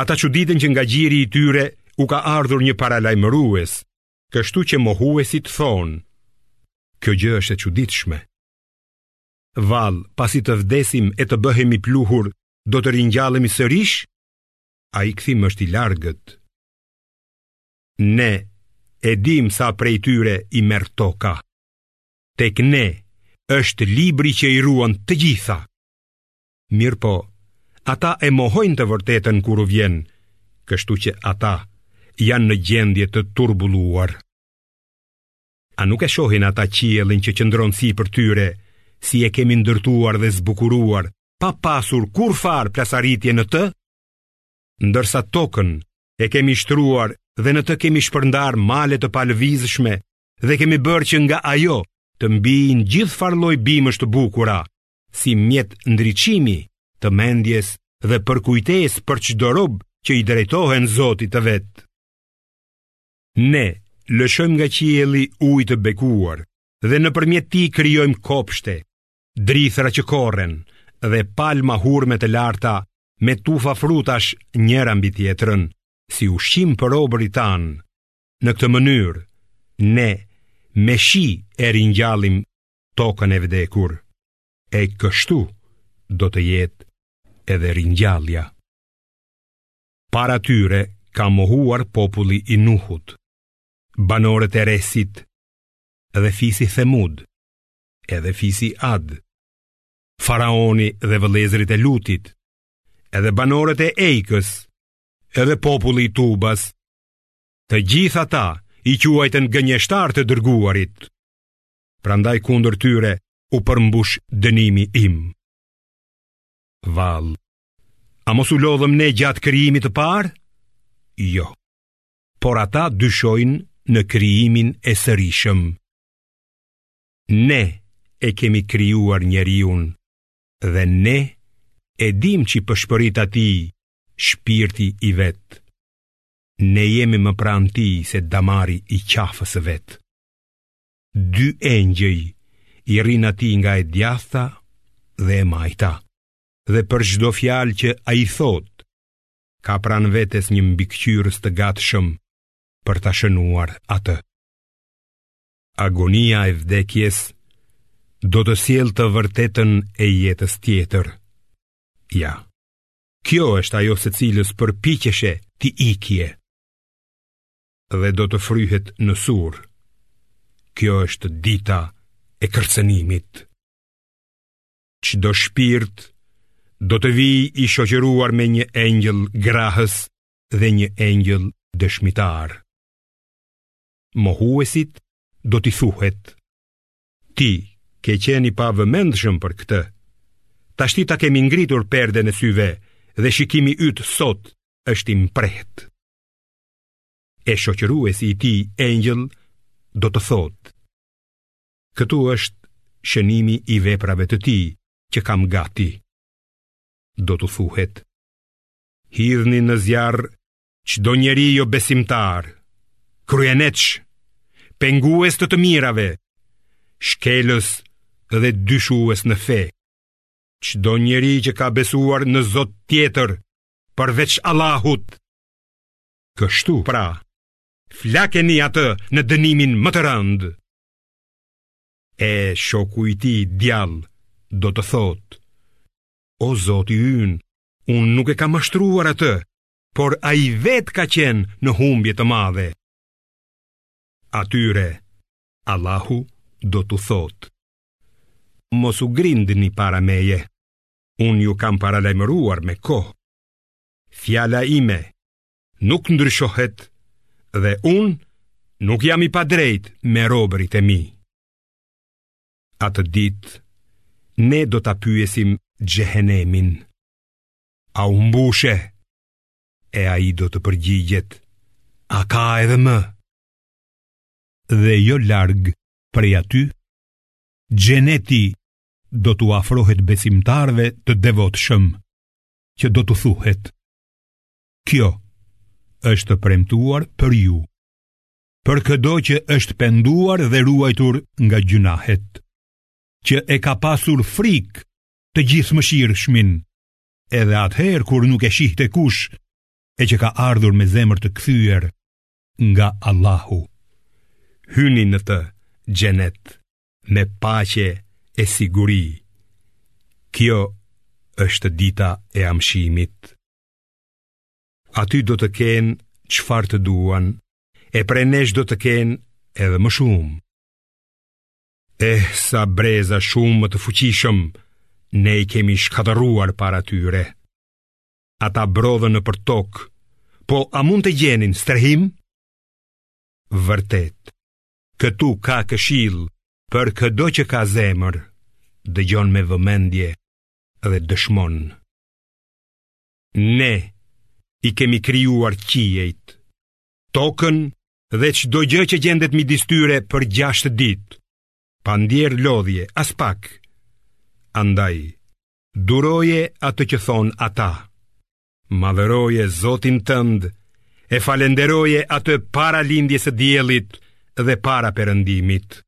Ata çuditen që nga gjiri i tyre u ka ardhur një paralajmërues, kështu që mohuesit thonë, kjo gjë është e çuditshme. Vallë, pasi të vdesim e të bëhemi pluhur, do të ringjallemi sërish? Ai kthim është i largët. Ne, e dimë sa prej tyre i merr toka. Tek ne, është libri që i ruan të gjitha. Mirëpo, ata e mohojnë të vërtetën kur u vjen, kështu që ata janë në gjendje të turbulluar. A nuk e shohin ata qiellin që qëndron sipër tyre, si e kemi ndërtuar dhe zbukuruar, pa pasur kurrfarë plasaritje në të? Ndërsa tokën e kemi shtruar dhe në të kemi shpërndarë male të palëvizshme dhe kemi bërë që nga ajo të mbijnë gjithfarëlloj bimësh të bukura, si mjet ndriçimi të mendjes dhe përkujtesë për çdo rob që i drejtohet Zotit të vet. Ne lëshojmë nga qielli ujë të bekuar dhe nëpërmjet tij krijojmë kopshte, drithëra që korren dhe palma hurme të larta me tufa frutash njëra mbi tjetrën, si ushqim për robërit tanë. Në këtë mënyrë ne me shi e ringjallim tokën e vdekur, e kështu do të jetë edhe ringjallja. Para tyre ka mohuar populli i Nuhut, banorët e Resit dhe fisi Themud, edhe fisi Ad, faraoni dhe vëllezërit e Lutit, edhe banorët e Ejkës, edhe populli i Tubas. Të gjithë ata i quajtën gënjeshtarë të dërguarit. prandaj kundër tyre u përmbush dënimi im. Vallë, a mos u lodhëm ne gjatë krijimit të parë? Jo. Por ata dyshojnë në krijimin e sërishëm. Ne e kemi krijuar njeriun dhe ne e dimë ç'i pëshpërit atij shpirti i vet. Ne jemi më pranë tij se damari i qafës së vet. dy engjëj i rrinë atij nga e djathta dhe e majta, dhe për çdo fjalë që ai thotë, ka pranë vetes një mbikëqyrës të gatshëm për ta shënuar atë. Agonia e vdekjes do ta sjellë të vërtetën e jetës tjetër. Ja, kjo është ajo së cilës përpiqeshe t'i ikje. dhe do të fryhet në sur. Kjo është dita e kërcënimit. Çdo shpirt do të vijë i shoqëruar me një engjëll grahës dhe një engjëll dëshmitar. Mohuesit do t'i thuhet: Ti ke qenë i pavëmendshëm për këtë. Tashti ta kemi ngritur perden e syve dhe shikimi yt sot është i mprehtë. E shoqëruesi i tij engjëll do të thotë: Këtu është shënimi i veprave të tij që kam gati. Do t'u thuhet: Hidhni në zjarr çdo njeri jobesimtar, kryeneç, pengues të të mirave, shkelës dhe dyshues në fe. Çdo njeri që ka besuar në Zot tjetër përveç Allahut, Kështu pra, flakeni atë në dënimin më të rëndë. E shoku i tij djall do të thotë, o Zoti ynë, unë nuk e kam mashtruar atë, por ai vetë ka qenë në humbje të madhe. Atyre, Allahu do t'u thotë, mos u grindni para meje, unë ju kam paralajmëruar me kohë, fjala ime nuk ndryshohet dhe unë nuk jam i padrejtë me robërit e mi. Atë ditë, ne do ta pyesim xhehenemin. A u mbushe? E ai do të përgjigjet: A ka edhe më? Dhe jo larg prej aty, xheneti do t'u afrohet besimtarëve të devotshëm që do t'u thuhet. Kjo është e premtuar për ju, për këdo që është penduar dhe ruajtur nga gjynahet, që e ka pasur frikë të Gjithëmëshirshmin, edhe atëherë kur nuk e shihte kush, e që ka ardhur me zemër të kthyer nga Allahu. Hyni në të xhenet. me paqe e siguri. Kjo është dita e amshimit. Aty do të kenë çfarë të duan, e prej nesh do të kenë edhe më shumë. Eh, sa breza shumë më të fuqishëm, ne i kemi shkatërruar para tyre. Ata brodhën nëpër tokë, po a mund të gjenin strehim? Vërtet, Këtu ka këshillë për këdo që ka zemër, dëgjon me vëmendje dhe dëshmon. Ne i kemi krijuar qiejt, tokën dhe çdo gjë që gjendet midis tyre për 6 ditë, pa ndjerë lodhje aspak. Andaj, duroje atë që thonë ata. Madhëroje Zotin tënd e falënderoje atë para lindjes së diellit dhe para perëndimit.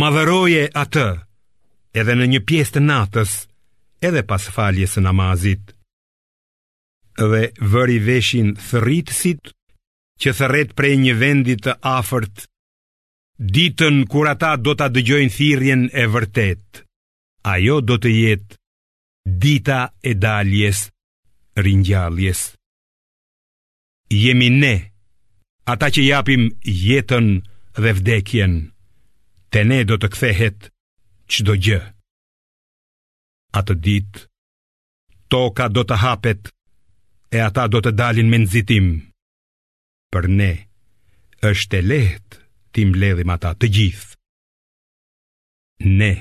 Madhëroje atë edhe në një pjesë të natës, edhe pas faljes së namazit. Dhe vëri veshin thërritësit që thërret prej një vendi të afërt ditën kur ata do ta dëgjojnë thirrjen e vërtetë. Ajo do të jetë dita e daljes ringjalljes. Jemi ne, ata që japim jetën dhe vdekjen, te ne do të kthehet çdo gjë. Atë ditë, toka do të hapet e ata do të dalin me nxitim. Për ne, është e lehtë t'i mbledhim ata të gjithë. Ne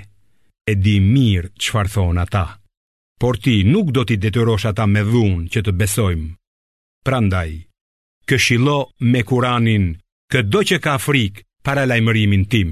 e dimë mirë çfarë thonë ata, por ti nuk do t'i detyrosh ata me dhunë që të besojnë. Prandaj, këshillo me Kur'anin këdo që ka frikë paralajmërimin tim.